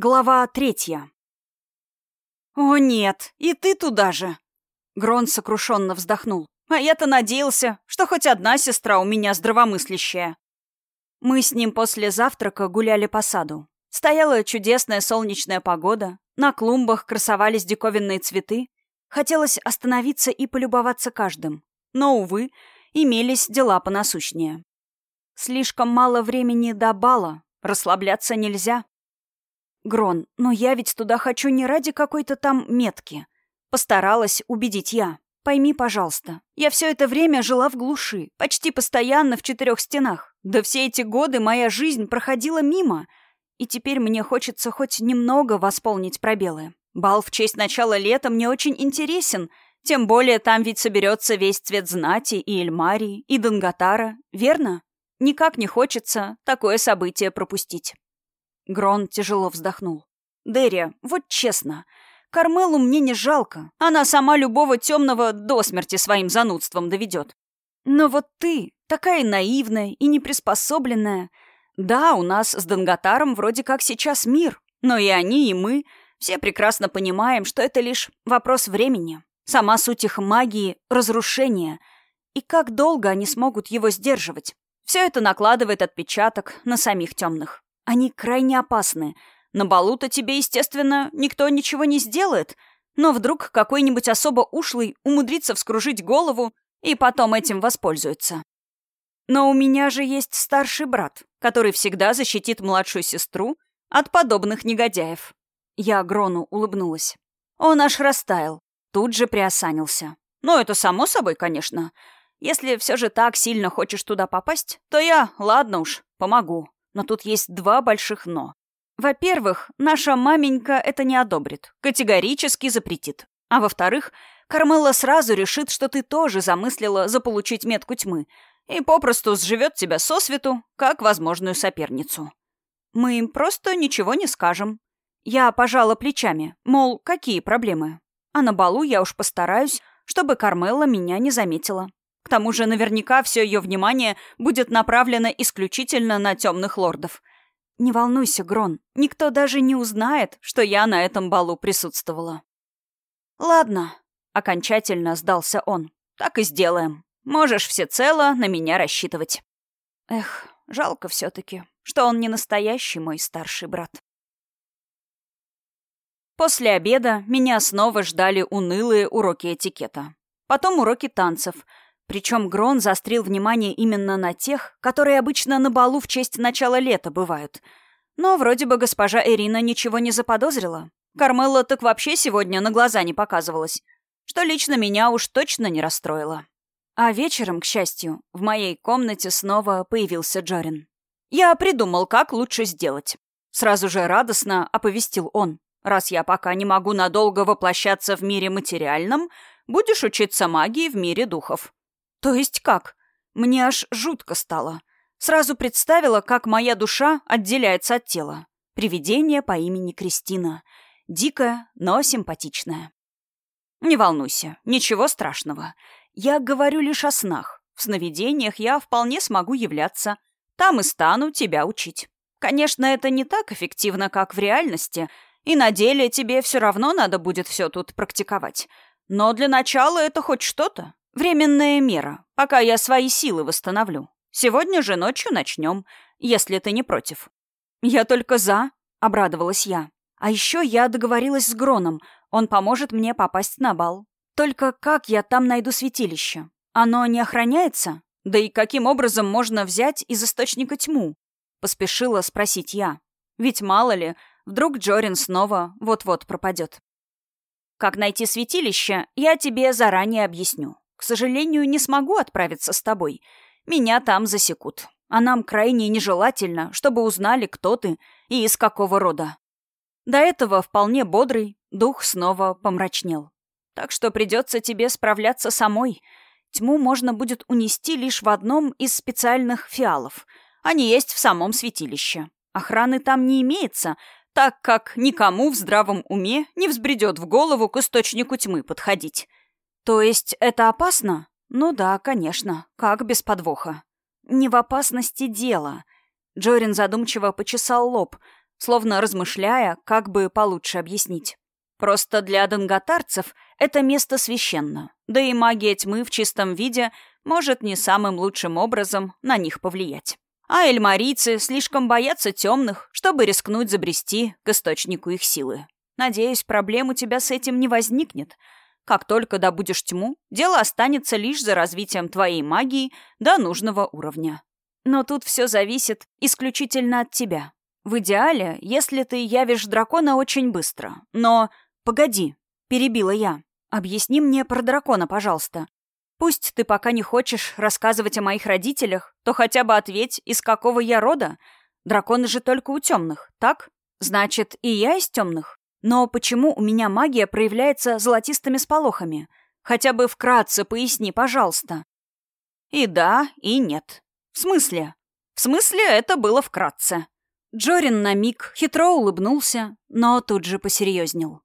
Глава третья. «О нет, и ты туда же!» Грон сокрушенно вздохнул. «А я-то надеялся, что хоть одна сестра у меня здравомыслящая». Мы с ним после завтрака гуляли по саду. Стояла чудесная солнечная погода, на клумбах красовались диковинные цветы. Хотелось остановиться и полюбоваться каждым. Но, увы, имелись дела понасущнее. Слишком мало времени до бала, расслабляться нельзя. Грон, но я ведь туда хочу не ради какой-то там метки. Постаралась убедить я. Пойми, пожалуйста, я все это время жила в глуши, почти постоянно в четырех стенах. Да все эти годы моя жизнь проходила мимо. И теперь мне хочется хоть немного восполнить пробелы. Бал в честь начала лета мне очень интересен, тем более там ведь соберется весь цвет знати и Эльмарии, и Данготара, верно? Никак не хочется такое событие пропустить. Грон тяжело вздохнул. «Дерри, вот честно, Кармелу мне не жалко. Она сама любого темного до смерти своим занудством доведет. Но вот ты, такая наивная и неприспособленная. Да, у нас с Данготаром вроде как сейчас мир, но и они, и мы все прекрасно понимаем, что это лишь вопрос времени. Сама суть их магии — разрушение. И как долго они смогут его сдерживать? Все это накладывает отпечаток на самих темных. Они крайне опасны. На балу-то тебе, естественно, никто ничего не сделает, но вдруг какой-нибудь особо ушлый умудрится вскружить голову и потом этим воспользуется. Но у меня же есть старший брат, который всегда защитит младшую сестру от подобных негодяев. Я Грону улыбнулась. Он аж растаял, тут же приосанился. Ну, это само собой, конечно. Если все же так сильно хочешь туда попасть, то я, ладно уж, помогу. Но тут есть два больших «но». Во-первых, наша маменька это не одобрит, категорически запретит. А во-вторых, Кармела сразу решит, что ты тоже замыслила заполучить метку тьмы и попросту сживет тебя сосвету, как возможную соперницу. Мы им просто ничего не скажем. Я пожала плечами, мол, какие проблемы. А на балу я уж постараюсь, чтобы Кармела меня не заметила. К тому же наверняка все ее внимание будет направлено исключительно на темных лордов. Не волнуйся, Грон, никто даже не узнает, что я на этом балу присутствовала. Ладно, окончательно сдался он. Так и сделаем. Можешь всецело на меня рассчитывать. Эх, жалко все-таки, что он не настоящий мой старший брат. После обеда меня снова ждали унылые уроки этикета. Потом уроки танцев — причем Грон заострил внимание именно на тех, которые обычно на балу в честь начала лета бывают. Но вроде бы госпожа Ирина ничего не заподозрила. Кармелла так вообще сегодня на глаза не показывалась, что лично меня уж точно не расстроило. А вечером, к счастью, в моей комнате снова появился Джорин. Я придумал, как лучше сделать. Сразу же радостно оповестил он. Раз я пока не могу надолго воплощаться в мире материальном, будешь учиться магии в мире духов. То есть как? Мне аж жутко стало. Сразу представила, как моя душа отделяется от тела. Привидение по имени Кристина. Дикая, но симпатичная. Не волнуйся, ничего страшного. Я говорю лишь о снах. В сновидениях я вполне смогу являться. Там и стану тебя учить. Конечно, это не так эффективно, как в реальности, и на деле тебе все равно надо будет все тут практиковать. Но для начала это хоть что-то. Временная мера, пока я свои силы восстановлю. Сегодня же ночью начнем, если ты не против. Я только за, обрадовалась я. А еще я договорилась с Гроном, он поможет мне попасть на бал. Только как я там найду святилище? Оно не охраняется? Да и каким образом можно взять из источника тьму? Поспешила спросить я. Ведь мало ли, вдруг Джорин снова вот-вот пропадет. Как найти святилище, я тебе заранее объясню. К сожалению, не смогу отправиться с тобой. Меня там засекут. А нам крайне нежелательно, чтобы узнали, кто ты и из какого рода. До этого вполне бодрый, дух снова помрачнел. Так что придется тебе справляться самой. Тьму можно будет унести лишь в одном из специальных фиалов. Они есть в самом святилище. Охраны там не имеется, так как никому в здравом уме не взбредет в голову к источнику тьмы подходить. То есть это опасно? Ну да, конечно. Как без подвоха? Не в опасности дело. Джорин задумчиво почесал лоб. словно размышляя, как бы получше объяснить. Просто для донготарцев это место священно, да и магия тьмы в чистом виде может не самым лучшим образом на них повлиять. А эльмарийцы слишком боятся темных, чтобы рискнуть забрести к источнику их силы. Надеюсь, проблем у тебя с этим не возникнет. Как только добудешь тьму, дело останется лишь за развитием твоей магии до нужного уровня. Но тут все зависит исключительно от тебя. В идеале, если ты явишь дракона очень быстро. Но «Погоди», — перебила я. «Объясни мне про дракона, пожалуйста. Пусть ты пока не хочешь рассказывать о моих родителях, то хотя бы ответь, из какого я рода. Драконы же только у темных, так? Значит, и я из темных. Но почему у меня магия проявляется золотистыми сполохами? Хотя бы вкратце поясни, пожалуйста». И да, и нет. В смысле? В смысле, это было вкратце. Джорин на миг хитро улыбнулся, но тут же посерьезнел.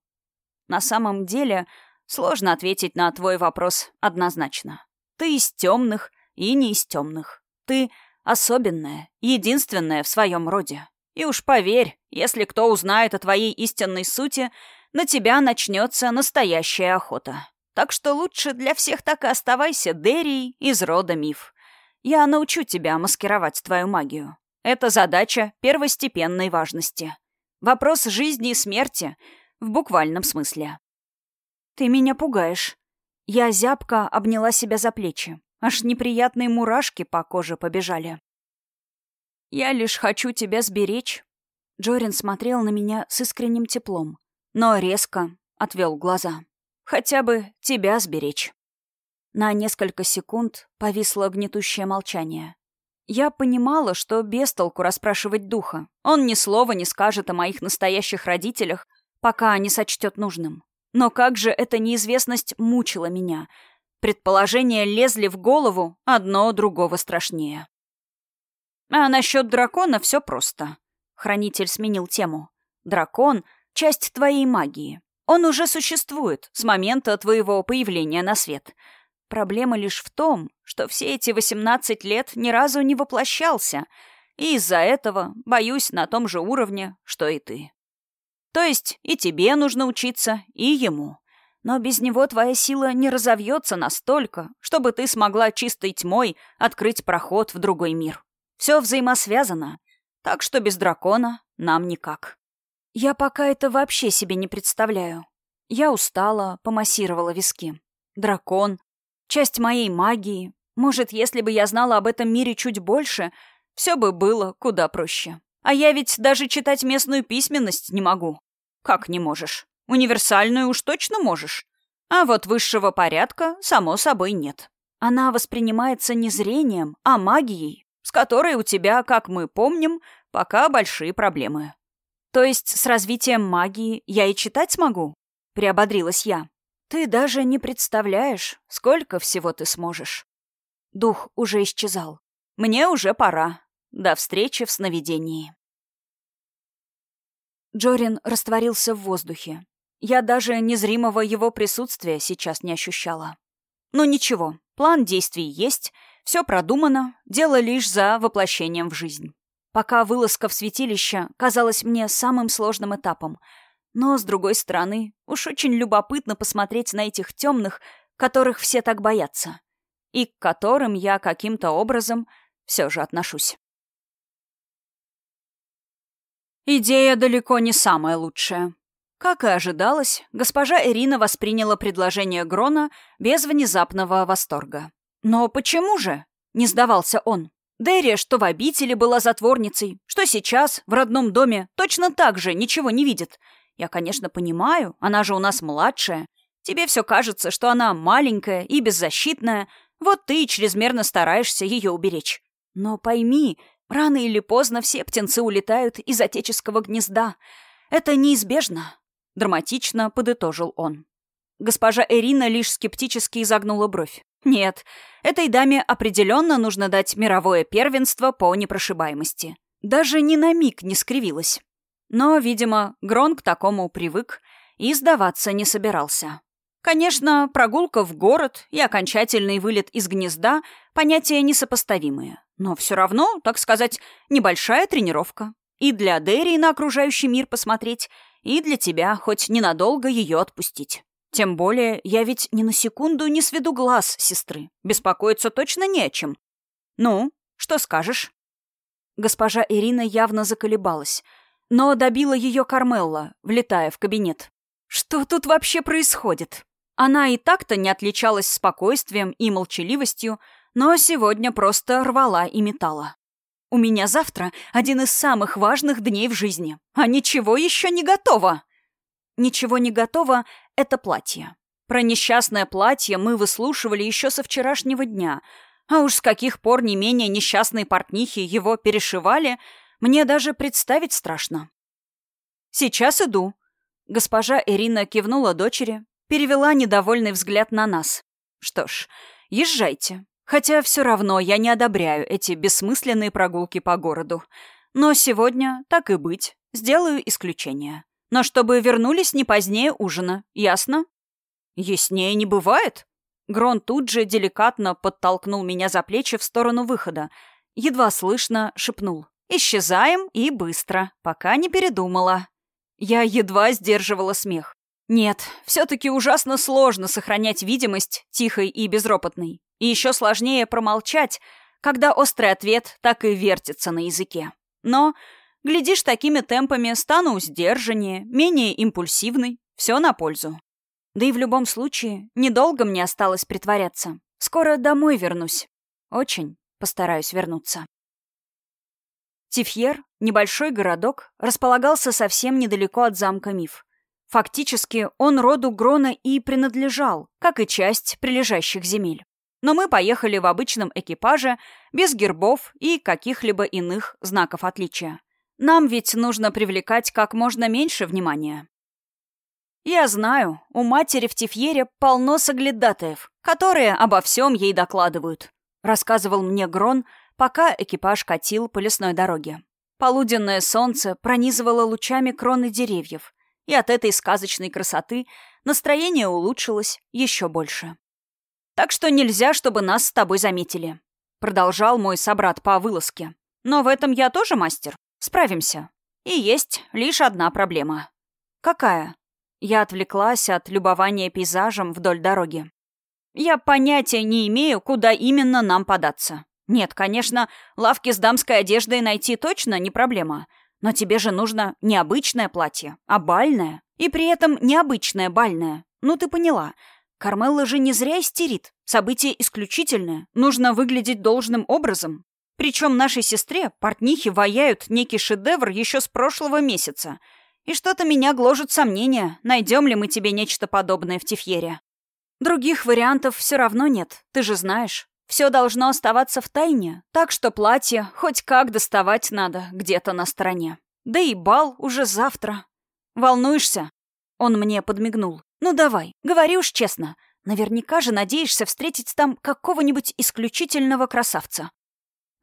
На самом деле, сложно ответить на твой вопрос однозначно. Ты из темных и не из темных. Ты особенная, единственная в своем роде. И уж поверь, если кто узнает о твоей истинной сути, на тебя начнется настоящая охота. Так что лучше для всех так и оставайся Деррией из рода миф. Я научу тебя маскировать твою магию. Это задача первостепенной важности. Вопрос жизни и смерти — в буквальном смысле. «Ты меня пугаешь». Я зябко обняла себя за плечи. Аж неприятные мурашки по коже побежали. «Я лишь хочу тебя сберечь». Джорин смотрел на меня с искренним теплом, но резко отвел глаза. «Хотя бы тебя сберечь». На несколько секунд повисло гнетущее молчание. Я понимала, что без толку расспрашивать духа. Он ни слова не скажет о моих настоящих родителях, пока не сочтет нужным. Но как же эта неизвестность мучила меня. Предположения лезли в голову, одно другого страшнее. А насчет дракона все просто. Хранитель сменил тему. Дракон — часть твоей магии. Он уже существует с момента твоего появления на свет. Проблема лишь в том, что все эти 18 лет ни разу не воплощался, и из-за этого боюсь на том же уровне, что и ты. То есть и тебе нужно учиться, и ему. Но без него твоя сила не разовьется настолько, чтобы ты смогла чистой тьмой открыть проход в другой мир. Все взаимосвязано, так что без дракона нам никак. Я пока это вообще себе не представляю. Я устала, помассировала виски. Дракон, часть моей магии. Может, если бы я знала об этом мире чуть больше, все бы было куда проще. А я ведь даже читать местную письменность не могу. Как не можешь? Универсальную уж точно можешь. А вот высшего порядка, само собой, нет. Она воспринимается не зрением, а магией, с которой у тебя, как мы помним, пока большие проблемы. То есть с развитием магии я и читать смогу? Приободрилась я. Ты даже не представляешь, сколько всего ты сможешь. Дух уже исчезал. Мне уже пора. До встречи в сновидении. Джорин растворился в воздухе. Я даже незримого его присутствия сейчас не ощущала. Но ничего, план действий есть, все продумано, дело лишь за воплощением в жизнь. Пока вылазка в святилище казалась мне самым сложным этапом. Но, с другой стороны, уж очень любопытно посмотреть на этих темных, которых все так боятся, и к которым я каким-то образом все же отношусь. Идея далеко не самая лучшая. Как и ожидалось, госпожа Ирина восприняла предложение Грона без внезапного восторга. «Но почему же?» — не сдавался он. Дерия, что в обители была затворницей, что сейчас, в родном доме, точно так же ничего не видит. Я, конечно, понимаю, она же у нас младшая. Тебе все кажется, что она маленькая и беззащитная, вот ты чрезмерно стараешься ее уберечь. Но пойми, Рано или поздно все птенцы улетают из отеческого гнезда. Это неизбежно», — драматично подытожил он. Госпожа Эрина лишь скептически изогнула бровь. «Нет, этой даме определенно нужно дать мировое первенство по непрошибаемости. Даже ни на миг не скривилась. Но, видимо, Грон к такому привык и сдаваться не собирался. Конечно, прогулка в город и окончательный вылет из гнезда — понятия несопоставимые. Но все равно, так сказать, небольшая тренировка. И для Дерри на окружающий мир посмотреть, и для тебя хоть ненадолго ее отпустить. Тем более, я ведь ни на секунду не сведу глаз сестры. Беспокоиться точно не о чем. Ну, что скажешь? Госпожа Ирина явно заколебалась, но добила ее Кармелла, влетая в кабинет. Что тут вообще происходит? Она и так-то не отличалась спокойствием и молчаливостью, но сегодня просто рвала и метала. У меня завтра один из самых важных дней в жизни, а ничего еще не готово. Ничего не готово — это платье. Про несчастное платье мы выслушивали еще со вчерашнего дня, а уж с каких пор не менее несчастные портнихи его перешивали, мне даже представить страшно. «Сейчас иду». Госпожа Ирина кивнула дочери, перевела недовольный взгляд на нас. «Что ж, езжайте. Хотя все равно я не одобряю эти бессмысленные прогулки по городу. Но сегодня, так и быть, сделаю исключение. Но чтобы вернулись не позднее ужина, ясно? Яснее не бывает. Грон тут же деликатно подтолкнул меня за плечи в сторону выхода. Едва слышно шепнул. «Исчезаем и быстро, пока не передумала». Я едва сдерживала смех. Нет, все-таки ужасно сложно сохранять видимость тихой и безропотной. И еще сложнее промолчать, когда острый ответ так и вертится на языке. Но, глядишь, такими темпами стану сдержаннее, менее импульсивной, все на пользу. Да и в любом случае, недолго мне осталось притворяться. Скоро домой вернусь. Очень постараюсь вернуться. Тифьер, небольшой городок, располагался совсем недалеко от замка Миф. Фактически он роду Грона и принадлежал, как и часть прилежащих земель но мы поехали в обычном экипаже, без гербов и каких-либо иных знаков отличия. Нам ведь нужно привлекать как можно меньше внимания. Я знаю, у матери в Тифьере полно соглядатаев, которые обо всем ей докладывают, рассказывал мне Грон, пока экипаж катил по лесной дороге. Полуденное солнце пронизывало лучами кроны деревьев, и от этой сказочной красоты настроение улучшилось еще больше. Так что нельзя, чтобы нас с тобой заметили. Продолжал мой собрат по вылазке. Но в этом я тоже мастер. Справимся. И есть лишь одна проблема. Какая? Я отвлеклась от любования пейзажем вдоль дороги. Я понятия не имею, куда именно нам податься. Нет, конечно, лавки с дамской одеждой найти точно не проблема. Но тебе же нужно не обычное платье, а бальное. И при этом необычное бальное. Ну, ты поняла. Кармелла же не зря истерит. Событие исключительное. Нужно выглядеть должным образом. Причем нашей сестре портнихи ваяют некий шедевр еще с прошлого месяца. И что-то меня гложет сомнения, найдем ли мы тебе нечто подобное в Тифьере. Других вариантов все равно нет, ты же знаешь. Все должно оставаться в тайне, так что платье хоть как доставать надо где-то на стороне. Да и бал уже завтра. Волнуешься? Он мне подмигнул. «Ну давай, говори уж честно. Наверняка же надеешься встретить там какого-нибудь исключительного красавца».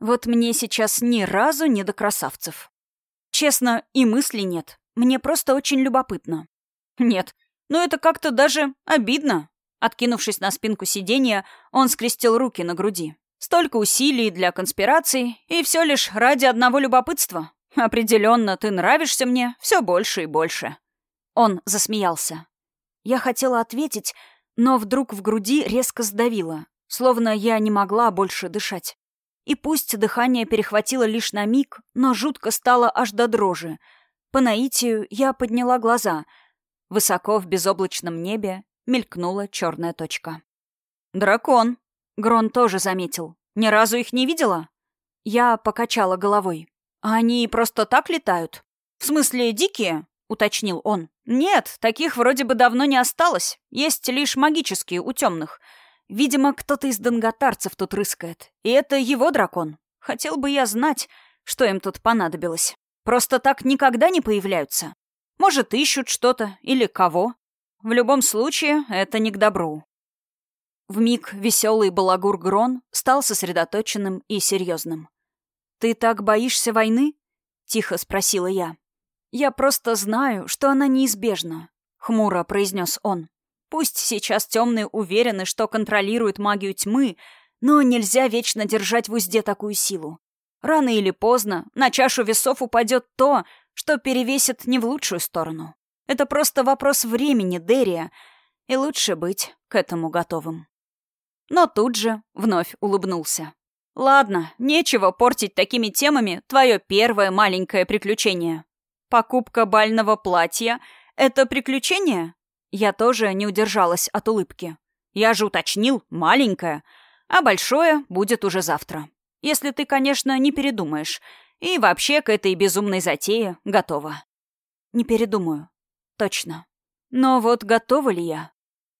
Вот мне сейчас ни разу не до красавцев. Честно, и мысли нет. Мне просто очень любопытно. Нет, ну это как-то даже обидно. Откинувшись на спинку сиденья, он скрестил руки на груди. Столько усилий для конспирации, и все лишь ради одного любопытства. Определенно, ты нравишься мне все больше и больше. Он засмеялся. Я хотела ответить, но вдруг в груди резко сдавило, словно я не могла больше дышать. И пусть дыхание перехватило лишь на миг, но жутко стало аж до дрожи. По наитию я подняла глаза. Высоко в безоблачном небе мелькнула черная точка. «Дракон!» Грон тоже заметил. «Ни разу их не видела?» Я покачала головой. «А они просто так летают?» «В смысле, дикие?» — уточнил он. «Нет, таких вроде бы давно не осталось. Есть лишь магические у темных. Видимо, кто-то из донготарцев тут рыскает. И это его дракон. Хотел бы я знать, что им тут понадобилось. Просто так никогда не появляются. Может, ищут что-то или кого. В любом случае, это не к добру». В миг веселый балагур Грон стал сосредоточенным и серьезным. «Ты так боишься войны?» — тихо спросила я. «Я просто знаю, что она неизбежна», — хмуро произнес он. «Пусть сейчас темные уверены, что контролируют магию тьмы, но нельзя вечно держать в узде такую силу. Рано или поздно на чашу весов упадет то, что перевесит не в лучшую сторону. Это просто вопрос времени, Дерия, и лучше быть к этому готовым. Но тут же вновь улыбнулся. «Ладно, нечего портить такими темами твое первое маленькое приключение. Покупка бального платья — это приключение?» Я тоже не удержалась от улыбки. Я же уточнил, маленькое, а большое будет уже завтра. Если ты, конечно, не передумаешь. И вообще к этой безумной затее готова. Не передумаю. Точно. Но вот готова ли я?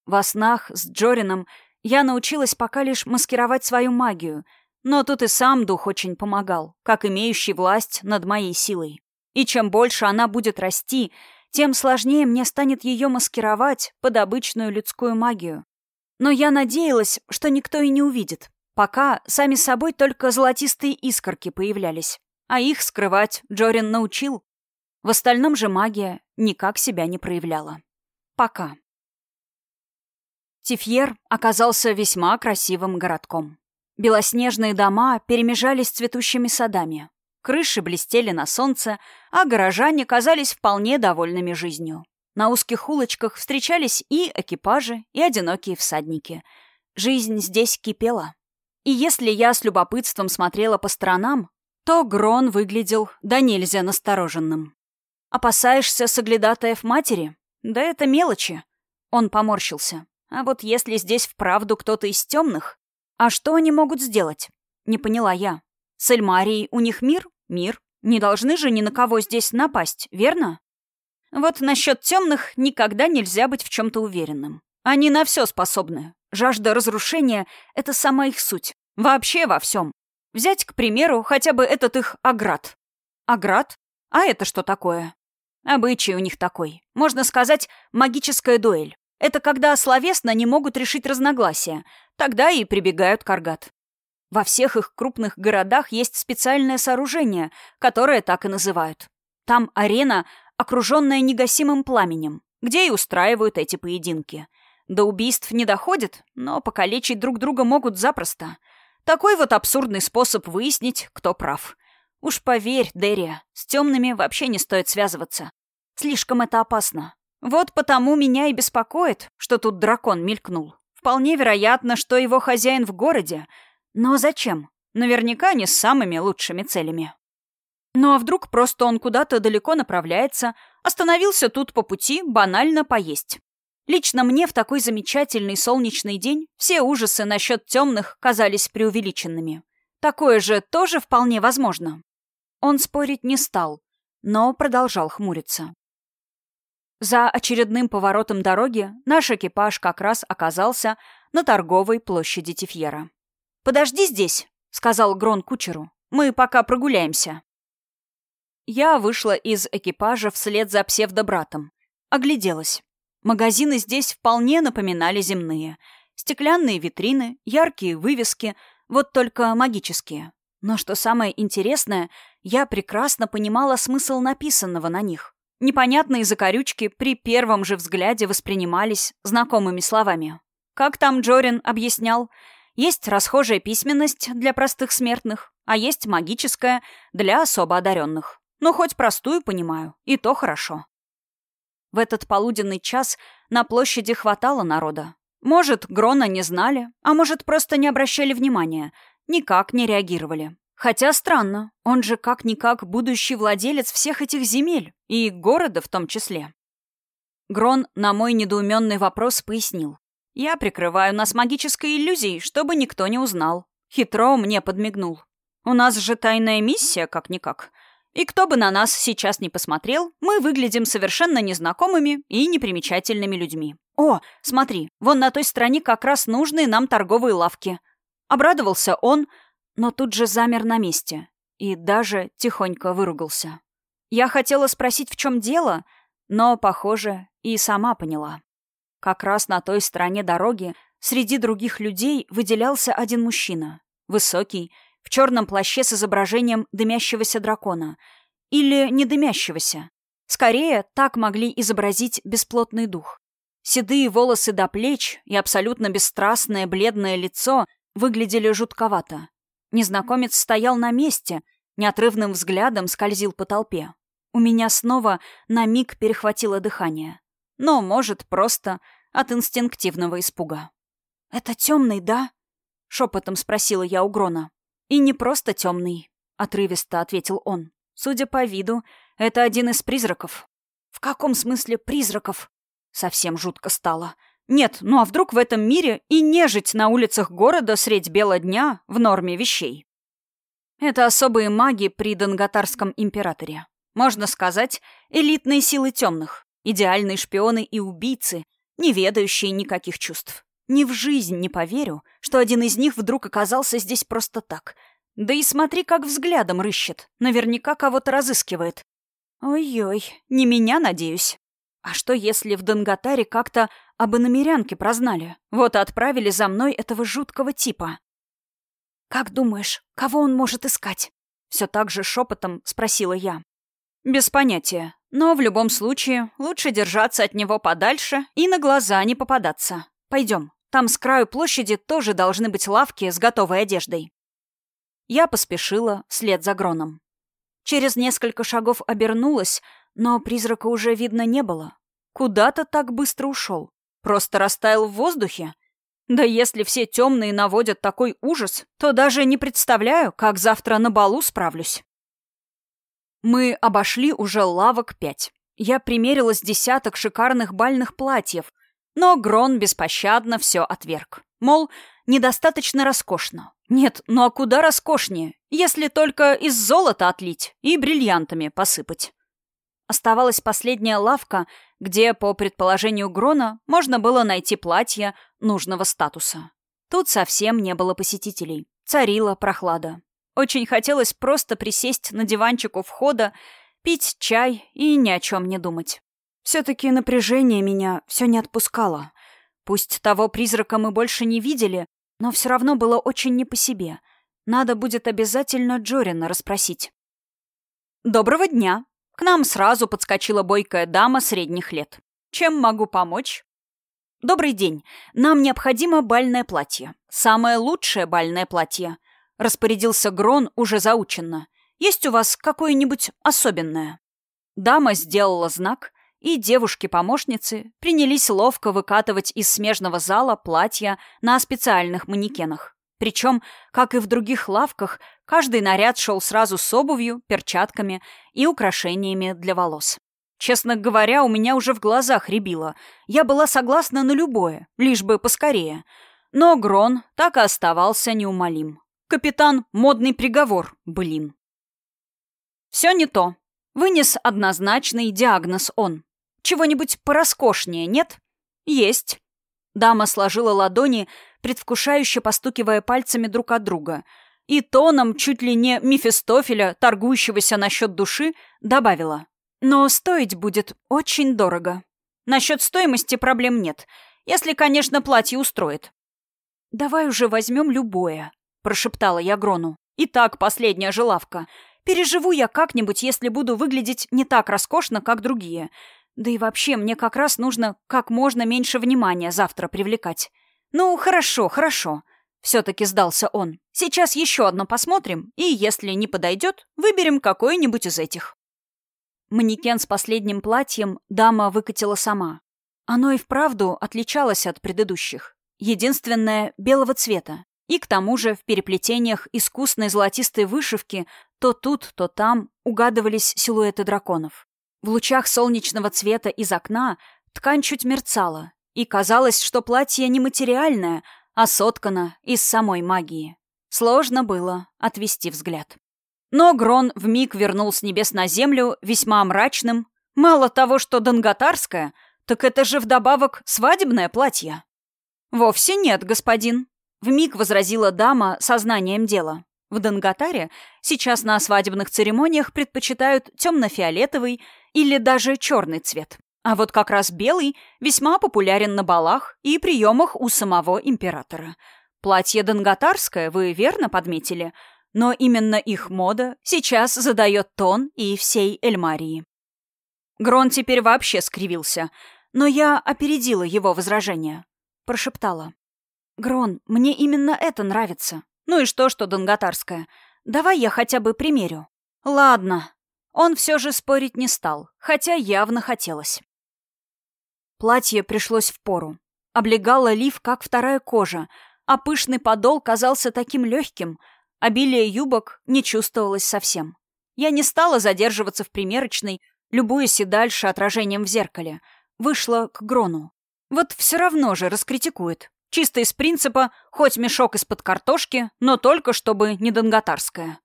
Во снах с Джорином я научилась пока лишь маскировать свою магию, но тут и сам дух очень помогал, как имеющий власть над моей силой. И чем больше она будет расти, тем сложнее мне станет ее маскировать под обычную людскую магию. Но я надеялась, что никто и не увидит, пока сами собой только золотистые искорки появлялись, а их скрывать Джорин научил. В остальном же магия никак себя не проявляла. Пока. Тифьер оказался весьма красивым городком. Белоснежные дома перемежались цветущими садами. Крыши блестели на солнце, а горожане казались вполне довольными жизнью. На узких улочках встречались и экипажи, и одинокие всадники. Жизнь здесь кипела. И если я с любопытством смотрела по сторонам, то Грон выглядел да нельзя настороженным. «Опасаешься соглядатаев матери? Да это мелочи». Он поморщился. «А вот если здесь вправду кто-то из темных, а что они могут сделать?» Не поняла я. С Эльмарией у них мир? Мир. Не должны же ни на кого здесь напасть, верно? Вот насчет темных никогда нельзя быть в чем-то уверенным. Они на все способны. Жажда разрушения — это сама их суть. Вообще во всем. Взять, к примеру, хотя бы этот их аград. Аград? А это что такое? Обычай у них такой. Можно сказать, магическая дуэль. Это когда словесно не могут решить разногласия. Тогда и прибегают к аргат. Во всех их крупных городах есть специальное сооружение, которое так и называют. Там арена, окруженная негасимым пламенем, где и устраивают эти поединки. До убийств не доходит, но покалечить друг друга могут запросто. Такой вот абсурдный способ выяснить, кто прав. Уж поверь, Дерия, с темными вообще не стоит связываться. Слишком это опасно. Вот потому меня и беспокоит, что тут дракон мелькнул. Вполне вероятно, что его хозяин в городе — но зачем? Наверняка не с самыми лучшими целями. Ну а вдруг просто он куда-то далеко направляется, остановился тут по пути банально поесть? Лично мне в такой замечательный солнечный день все ужасы насчет темных казались преувеличенными. Такое же тоже вполне возможно. Он спорить не стал, но продолжал хмуриться. За очередным поворотом дороги наш экипаж как раз оказался на торговой площади Тифьера. «Подожди здесь», — сказал Грон кучеру. «Мы пока прогуляемся». Я вышла из экипажа вслед за псевдобратом. Огляделась. Магазины здесь вполне напоминали земные. Стеклянные витрины, яркие вывески, вот только магические. Но что самое интересное, я прекрасно понимала смысл написанного на них. Непонятные закорючки при первом же взгляде воспринимались знакомыми словами. Как там Джорин объяснял, есть расхожая письменность для простых смертных, а есть магическая для особо одаренных. Ну, хоть простую понимаю, и то хорошо. В этот полуденный час на площади хватало народа. Может, Грона не знали, а может, просто не обращали внимания, никак не реагировали. Хотя странно, он же как-никак будущий владелец всех этих земель, и города в том числе. Грон на мой недоуменный вопрос пояснил. Я прикрываю нас магической иллюзией, чтобы никто не узнал. Хитро мне подмигнул. У нас же тайная миссия, как-никак. И кто бы на нас сейчас не посмотрел, мы выглядим совершенно незнакомыми и непримечательными людьми. О, смотри, вон на той стороне как раз нужные нам торговые лавки. Обрадовался он, но тут же замер на месте и даже тихонько выругался. Я хотела спросить, в чем дело, но, похоже, и сама поняла. Как раз на той стороне дороги среди других людей выделялся один мужчина. Высокий, в черном плаще с изображением дымящегося дракона. Или не дымящегося. Скорее, так могли изобразить бесплотный дух. Седые волосы до плеч и абсолютно бесстрастное бледное лицо выглядели жутковато. Незнакомец стоял на месте, неотрывным взглядом скользил по толпе. У меня снова на миг перехватило дыхание. Но, может, просто от инстинктивного испуга. «Это темный, да?» — шепотом спросила я у Грона. «И не просто темный», — отрывисто ответил он. «Судя по виду, это один из призраков». «В каком смысле призраков?» Совсем жутко стало. «Нет, ну а вдруг в этом мире и нежить на улицах города средь бела дня в норме вещей?» Это особые маги при Донготарском императоре. Можно сказать, элитные силы темных, идеальные шпионы и убийцы, не ведающие никаких чувств. Ни в жизнь не поверю, что один из них вдруг оказался здесь просто так. Да и смотри, как взглядом рыщет. Наверняка кого-то разыскивает. Ой-ой, не меня, надеюсь. А что, если в Донготаре как-то об иномерянке прознали? Вот и отправили за мной этого жуткого типа. «Как думаешь, кого он может искать?» Все так же шепотом спросила я. «Без понятия. Но в любом случае лучше держаться от него подальше и на глаза не попадаться. Пойдем. Там с краю площади тоже должны быть лавки с готовой одеждой». Я поспешила вслед за Гроном. Через несколько шагов обернулась, но призрака уже видно не было. Куда-то так быстро ушел. Просто растаял в воздухе. Да если все темные наводят такой ужас, то даже не представляю, как завтра на балу справлюсь. Мы обошли уже лавок пять. Я примерила десяток шикарных бальных платьев, но Грон беспощадно все отверг. Мол, недостаточно роскошно. Нет, ну а куда роскошнее, если только из золота отлить и бриллиантами посыпать. Оставалась последняя лавка, где, по предположению Грона, можно было найти платье нужного статуса. Тут совсем не было посетителей. Царила прохлада. Очень хотелось просто присесть на диванчик у входа, пить чай и ни о чем не думать. Все-таки напряжение меня все не отпускало. Пусть того призрака мы больше не видели, но все равно было очень не по себе. Надо будет обязательно Джорина расспросить. «Доброго дня!» К нам сразу подскочила бойкая дама средних лет. «Чем могу помочь?» «Добрый день. Нам необходимо бальное платье. Самое лучшее бальное платье», — распорядился Грон уже заученно. «Есть у вас какое-нибудь особенное?» Дама сделала знак, и девушки-помощницы принялись ловко выкатывать из смежного зала платья на специальных манекенах. Причем, как и в других лавках, каждый наряд шел сразу с обувью, перчатками и украшениями для волос. Честно говоря, у меня уже в глазах рябило. Я была согласна на любое, лишь бы поскорее. Но Грон так и оставался неумолим. Капитан — модный приговор, блин. Все не то. Вынес однозначный диагноз он. Чего-нибудь пороскошнее, нет? Есть. Дама сложила ладони, предвкушающе постукивая пальцами друг от друга, и тоном чуть ли не Мефистофеля, торгующегося насчет души, добавила. Но стоить будет очень дорого. Насчет стоимости проблем нет, если, конечно, платье устроит. «Давай уже возьмем любое», — прошептала я Грону. «И так последняя же лавка. Переживу я как-нибудь, если буду выглядеть не так роскошно, как другие. Да и вообще, мне как раз нужно как можно меньше внимания завтра привлекать. Ну, хорошо, хорошо. Все-таки сдался он. Сейчас еще одно посмотрим, и если не подойдет, выберем какое-нибудь из этих. Манекен с последним платьем дама выкатила сама. Оно и вправду отличалось от предыдущих. Единственное, белого цвета. И к тому же в переплетениях искусной золотистой вышивки то тут, то там угадывались силуэты драконов. В лучах солнечного цвета из окна ткань чуть мерцала, и казалось, что платье не материальное, а соткано из самой магии. Сложно было отвести взгляд. Но Грон вмиг вернул с небес на землю весьма мрачным. Мало того, что донготарское, так это же вдобавок свадебное платье. «Вовсе нет, господин», — вмиг возразила дама сознанием дела. В Донготаре сейчас на свадебных церемониях предпочитают темно-фиолетовый или даже черный цвет. А вот как раз белый весьма популярен на балах и приемах у самого императора. Платье донготарское вы верно подметили — но именно их мода сейчас задает тон и всей Эльмарии. Грон теперь вообще скривился, но я опередила его возражение. Прошептала. «Грон, мне именно это нравится. Ну и что, что донготарская? Давай я хотя бы примерю. Ладно. Он все же спорить не стал, хотя явно хотелось. Платье пришлось в пору. Облегало лиф, как вторая кожа, а пышный подол казался таким легким, обилие юбок не чувствовалось совсем. Я не стала задерживаться в примерочной, любуясь и дальше отражением в зеркале. Вышла к Грону. Вот все равно же раскритикует. Чисто из принципа, хоть мешок из-под картошки, но только чтобы не донготарская.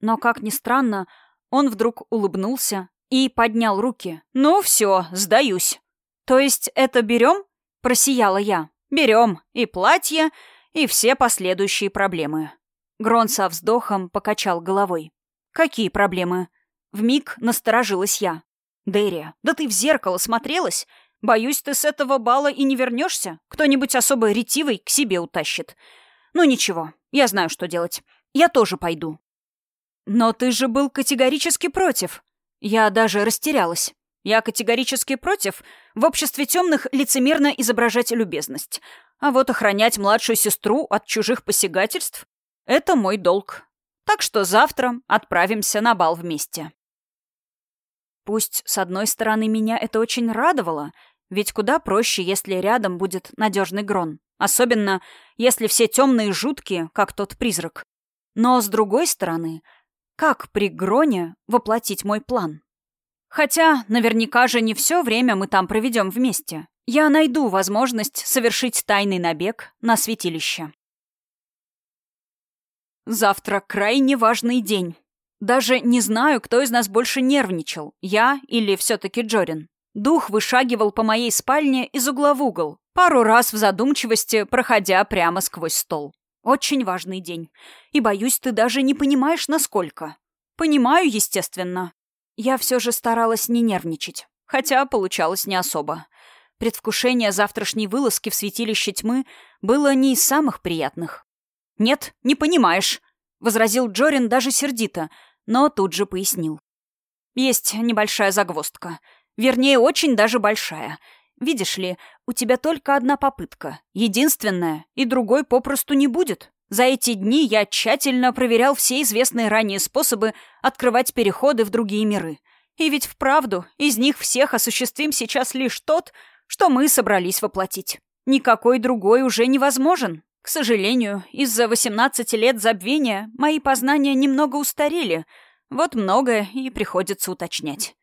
Но, как ни странно, он вдруг улыбнулся и поднял руки. «Ну все, сдаюсь». «То есть это берем?» — просияла я. «Берем. И платье, и все последующие проблемы». Грон со вздохом покачал головой. «Какие проблемы?» Вмиг насторожилась я. «Дерия, да ты в зеркало смотрелась? Боюсь, ты с этого бала и не вернешься. Кто-нибудь особо ретивый к себе утащит. Ну ничего, я знаю, что делать. Я тоже пойду». «Но ты же был категорически против». Я даже растерялась. Я категорически против в обществе темных лицемерно изображать любезность. А вот охранять младшую сестру от чужих посягательств — это мой долг. Так что завтра отправимся на бал вместе. Пусть, с одной стороны, меня это очень радовало, ведь куда проще, если рядом будет надежный грон. Особенно, если все темные жуткие, как тот призрак. Но, с другой стороны, как при Гроне воплотить мой план? Хотя, наверняка же не все время мы там проведем вместе. Я найду возможность совершить тайный набег на святилище. Завтра крайне важный день. Даже не знаю, кто из нас больше нервничал, я или все-таки Джорин. Дух вышагивал по моей спальне из угла в угол, пару раз в задумчивости, проходя прямо сквозь стол. Очень важный день. И, боюсь, ты даже не понимаешь, насколько. Понимаю, естественно. Я все же старалась не нервничать, хотя получалось не особо. Предвкушение завтрашней вылазки в святилище тьмы было не из самых приятных. «Нет, не понимаешь», — возразил Джорин даже сердито, но тут же пояснил. «Есть небольшая загвоздка. Вернее, очень даже большая. Видишь ли, у тебя только одна попытка, единственная, и другой попросту не будет. За эти дни я тщательно проверял все известные ранее способы открывать переходы в другие миры. И ведь вправду, из них всех осуществим сейчас лишь тот, что мы собрались воплотить. Никакой другой уже невозможен. К сожалению, из-за 18 лет забвения мои познания немного устарели. Вот многое и приходится уточнять.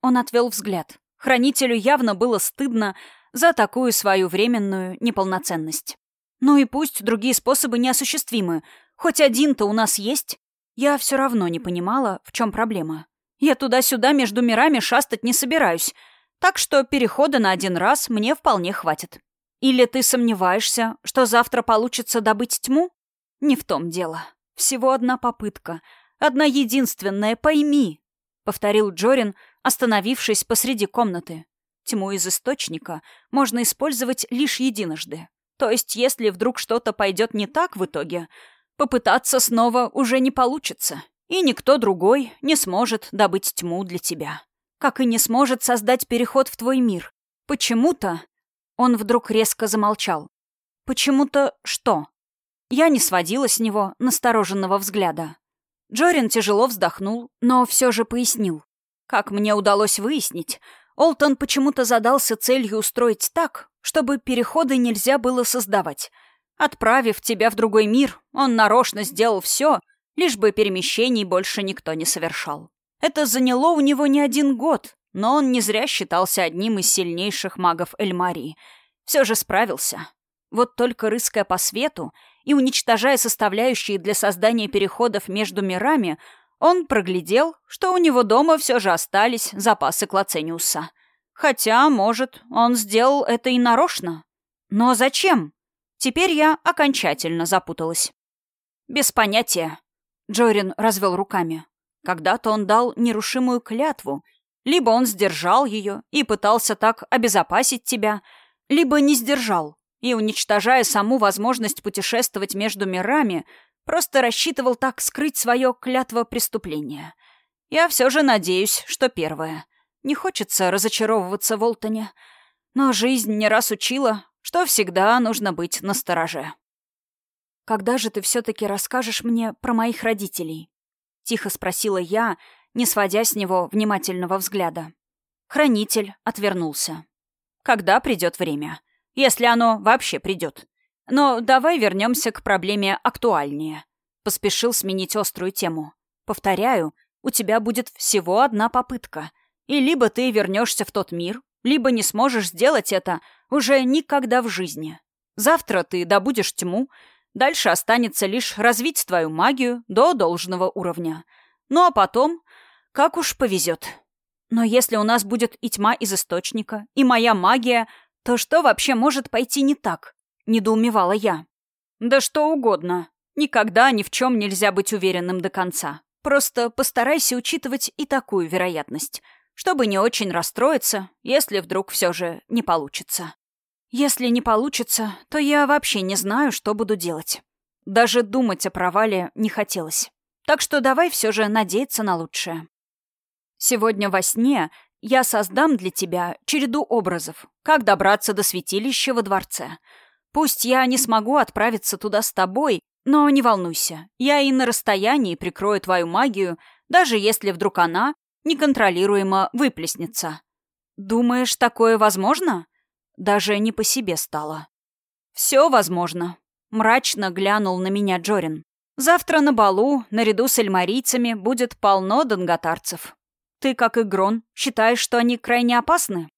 Он отвел взгляд. Хранителю явно было стыдно за такую свою временную неполноценность. Ну и пусть другие способы неосуществимы, хоть один-то у нас есть. Я все равно не понимала, в чем проблема. Я туда-сюда между мирами шастать не собираюсь, так что перехода на один раз мне вполне хватит. Или ты сомневаешься, что завтра получится добыть тьму? Не в том дело. Всего одна попытка. Одна единственная, пойми, — повторил Джорин, остановившись посреди комнаты. Тьму из источника можно использовать лишь единожды. То есть, если вдруг что-то пойдет не так в итоге, попытаться снова уже не получится, и никто другой не сможет добыть тьму для тебя. Как и не сможет создать переход в твой мир. Почему-то... Он вдруг резко замолчал. Почему-то что? Я не сводила с него настороженного взгляда. Джорин тяжело вздохнул, но все же пояснил. Как мне удалось выяснить, Олтон почему-то задался целью устроить так, чтобы переходы нельзя было создавать. Отправив тебя в другой мир, он нарочно сделал все, лишь бы перемещений больше никто не совершал. Это заняло у него не один год, но он не зря считался одним из сильнейших магов Эльмарии. Все же справился. Вот только рыская по свету и уничтожая составляющие для создания переходов между мирами, он проглядел, что у него дома все же остались запасы Клацениуса. Хотя, может, он сделал это и нарочно. Но зачем? Теперь я окончательно запуталась. Без понятия. Джорин развел руками. Когда-то он дал нерушимую клятву. Либо он сдержал ее и пытался так обезопасить тебя, либо не сдержал и, уничтожая саму возможность путешествовать между мирами, Просто рассчитывал так скрыть свое клятво преступления. Я все же надеюсь, что первое. Не хочется разочаровываться в Олтоне, но жизнь не раз учила, что всегда нужно быть настороже. когда же ты все-таки расскажешь мне про моих родителей?» — тихо спросила я, не сводя с него внимательного взгляда. Хранитель отвернулся. «Когда придет время? Если оно вообще придет. Но давай вернемся к проблеме актуальнее». Поспешил сменить острую тему. «Повторяю, у тебя будет всего одна попытка. И либо ты вернешься в тот мир, либо не сможешь сделать это уже никогда в жизни. Завтра ты добудешь тьму, дальше останется лишь развить твою магию до должного уровня. Ну а потом, как уж повезет. Но если у нас будет и тьма из источника, и моя магия, то что вообще может пойти не так? Недоумевала я. Да что угодно. Никогда ни в чем нельзя быть уверенным до конца. Просто постарайся учитывать и такую вероятность — чтобы не очень расстроиться, если вдруг все же не получится. Если не получится, то я вообще не знаю, что буду делать. Даже думать о провале не хотелось. Так что давай все же надеяться на лучшее. Сегодня во сне я создам для тебя череду образов, как добраться до святилища во дворце. Пусть я не смогу отправиться туда с тобой, но не волнуйся, я и на расстоянии прикрою твою магию, даже если вдруг она неконтролируемо выплеснется. Думаешь, такое возможно? Даже не по себе стало. Все возможно. Мрачно глянул на меня Джорин. Завтра на балу, наряду с эльмарийцами, будет полно донготарцев. Ты, как и Грон, считаешь, что они крайне опасны?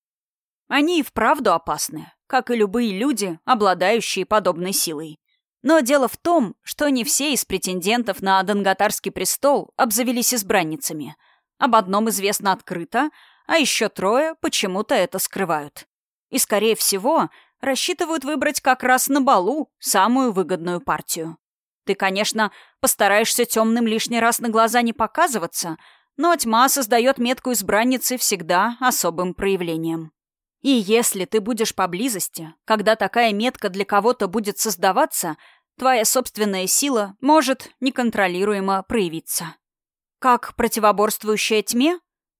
Они и вправду опасны, как и любые люди, обладающие подобной силой. Но дело в том, что не все из претендентов на донготарский престол обзавелись избранницами — об одном известно открыто, а еще трое почему-то это скрывают. И, скорее всего, рассчитывают выбрать как раз на балу самую выгодную партию. Ты, конечно, постараешься темным лишний раз на глаза не показываться, но тьма создает метку избранницы всегда особым проявлением. И если ты будешь поблизости, когда такая метка для кого-то будет создаваться, твоя собственная сила может неконтролируемо проявиться. «Как противоборствующая тьме?»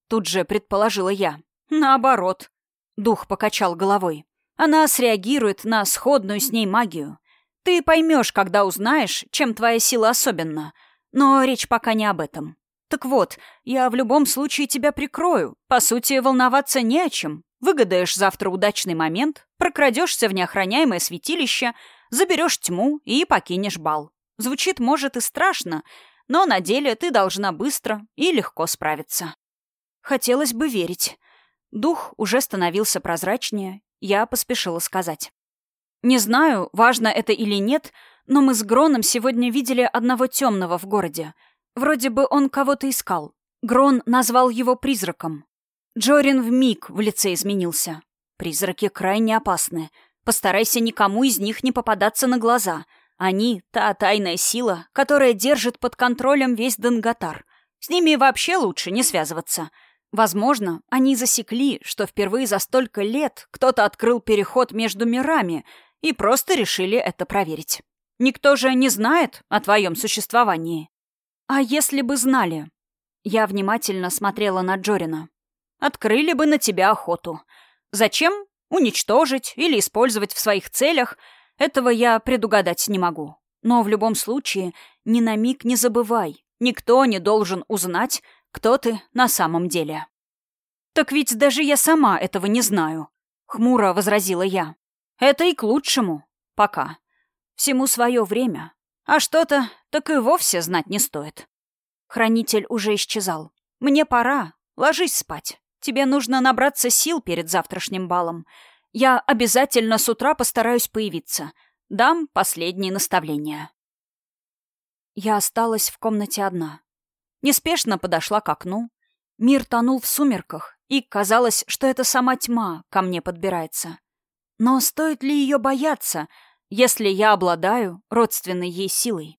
Тут же предположила я. «Наоборот». Дух покачал головой. «Она среагирует на сходную с ней магию. Ты поймешь, когда узнаешь, чем твоя сила особенна. Но речь пока не об этом. Так вот, я в любом случае тебя прикрою. По сути, волноваться не о чем. Выгадаешь завтра удачный момент, прокрадешься в неохраняемое святилище, заберешь тьму и покинешь бал. Звучит, может, и страшно, но на деле ты должна быстро и легко справиться. Хотелось бы верить. Дух уже становился прозрачнее, я поспешила сказать. Не знаю, важно это или нет, но мы с Гроном сегодня видели одного темного в городе. Вроде бы он кого-то искал. Грон назвал его призраком. Джорин вмиг в лице изменился. Призраки крайне опасны. Постарайся никому из них не попадаться на глаза — они — та тайная сила, которая держит под контролем весь Данготар. С ними вообще лучше не связываться. Возможно, они засекли, что впервые за столько лет кто-то открыл переход между мирами и просто решили это проверить. Никто же не знает о твоем существовании. А если бы знали? Я внимательно смотрела на Джорина. Открыли бы на тебя охоту. Зачем? Уничтожить или использовать в своих целях — этого я предугадать не могу. Но в любом случае, ни на миг не забывай, никто не должен узнать, кто ты на самом деле. «Так ведь даже я сама этого не знаю», — хмуро возразила я. «Это и к лучшему. Пока. Всему свое время. А что-то так и вовсе знать не стоит». Хранитель уже исчезал. «Мне пора. Ложись спать. Тебе нужно набраться сил перед завтрашним балом. Я обязательно с утра постараюсь появиться. Дам последние наставления. Я осталась в комнате одна. Неспешно подошла к окну. Мир тонул в сумерках, и казалось, что это сама тьма ко мне подбирается. Но стоит ли ее бояться, если я обладаю родственной ей силой?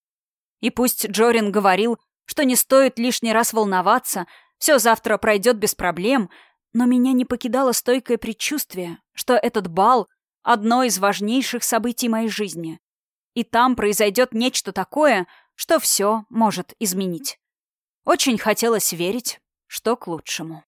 И пусть Джорин говорил, что не стоит лишний раз волноваться, все завтра пройдет без проблем — но меня не покидало стойкое предчувствие, что этот бал — одно из важнейших событий моей жизни. И там произойдет нечто такое, что все может изменить. Очень хотелось верить, что к лучшему.